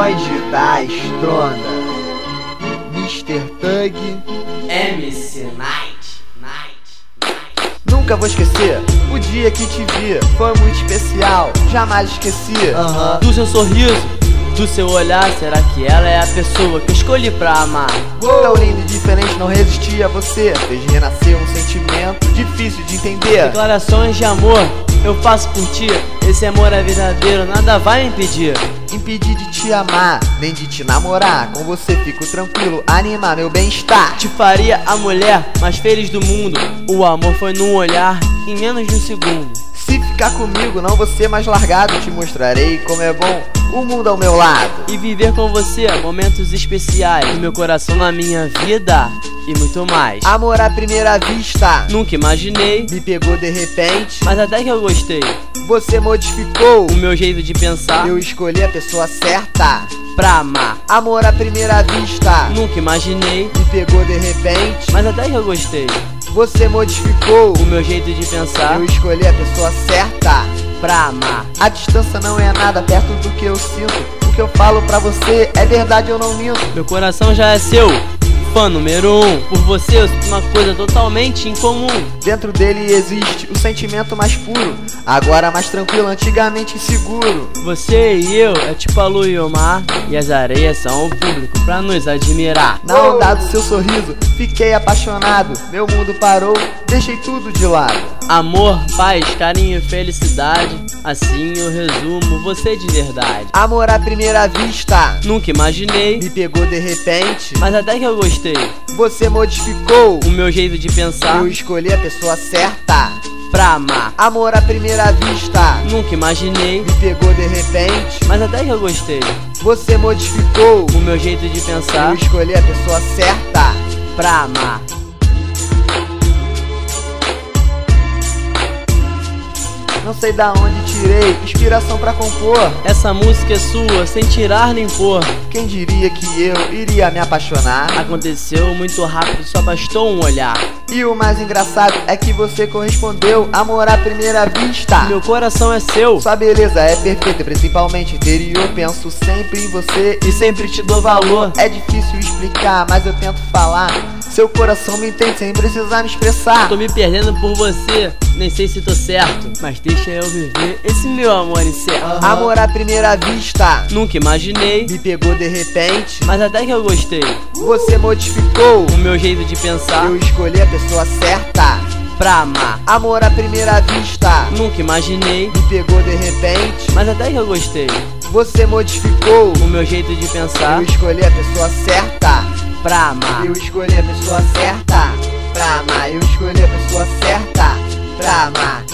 voz da estronda. Mr. Thug. MC Night, Night, Night. Nunca vou esquecer o dia que te vi. Foi muito especial, jamais esqueci. Aham. Do seu sorriso, do seu olhar, será que ela é a pessoa que eu escolhi pra amar? Tão lindo e diferente, não resisti a você. Fez renascer um sentimento difícil de entender. Declarações de amor, eu faço por ti. Esse amor é verdadeiro, nada vai impedir. Impedir de te amar, nem de te namorar. Com você fico tranquilo, animar meu bem-estar. Te faria a mulher mais feliz do mundo. O amor foi num olhar, em menos de um segundo. Se ficar comigo, não vou ser mais largado. Te mostrarei como é bom o mundo ao meu lado. E viver com você momentos especiais. No meu coração, na minha vida e muito mais. Amor à primeira vista, Nunca imaginei, me pegou de repente. mas até que eu gostei. Você modificou, O meu jeito de pensar eu escolhi a pessoa certa. pra amar. Amor à primeira vista, Nunca imaginei, me pegou de repente. mas até que eu gostei. Você modificou, O meu jeito de pensar eu escolhi a pessoa certa. pra amar. A distância não é nada perto do que eu sinto. O que eu falo pra você é verdade, eu não minto. Meu coração já é seu, fã número um. Por você eu sinto uma coisa totalmente incomum. Dentro dele existe o sentimento mais puro. Agora mais tranquilo, antigamente inseguro. Você e eu é tipo a lua e o mar. E as areias são o público pra nos admirar. Na onda do seu sorriso, fiquei apaixonado. Meu mundo parou, deixei tudo de lado. Amor, paz, carinho e felicidade. Assim eu resumo você de verdade. Amor à primeira vista, Nunca imaginei, me pegou de repente. mas até que eu gostei. Você modificou, O meu jeito de pensar eu escolhi a pessoa certa. pra amar. Amor à primeira vista, Nunca imaginei, me pegou de repente. mas até que eu gostei. Você modificou, O meu jeito de eu pensar escolhi a pessoa certa. pra amar. Não sei da onde tirei inspiração pra compor. Essa música é sua, sem tirar nem pôr. Quem diria que eu iria me apaixonar? Aconteceu muito rápido, só bastou um olhar. E o mais engraçado é que você correspondeu. Amor à primeira vista. Meu coração é seu Sua beleza é perfeita, principalmente interior. Penso sempre em você e sempre te dou valor. É difícil explicar, mas eu tento falar. Seu coração me entende sem precisar me expressar. Tô me perdendo por você, nem sei se tô certo. Mas deixa eu viver esse meu amor incerto. Amor à primeira vista, Nunca imaginei, me pegou de repente. mas até que eu gostei. Você modificou, O meu jeito de pensar eu escolhi a pessoa certa. pra amar. Amor à primeira vista, Nunca imaginei, me pegou de repente. mas até que eu gostei. Você modificou, O meu jeito de pensar eu escolhi a pessoa certa. pra amar. Eu escolhi a pessoa certa pra amar. Eu escolhi a pessoa certa pra amar.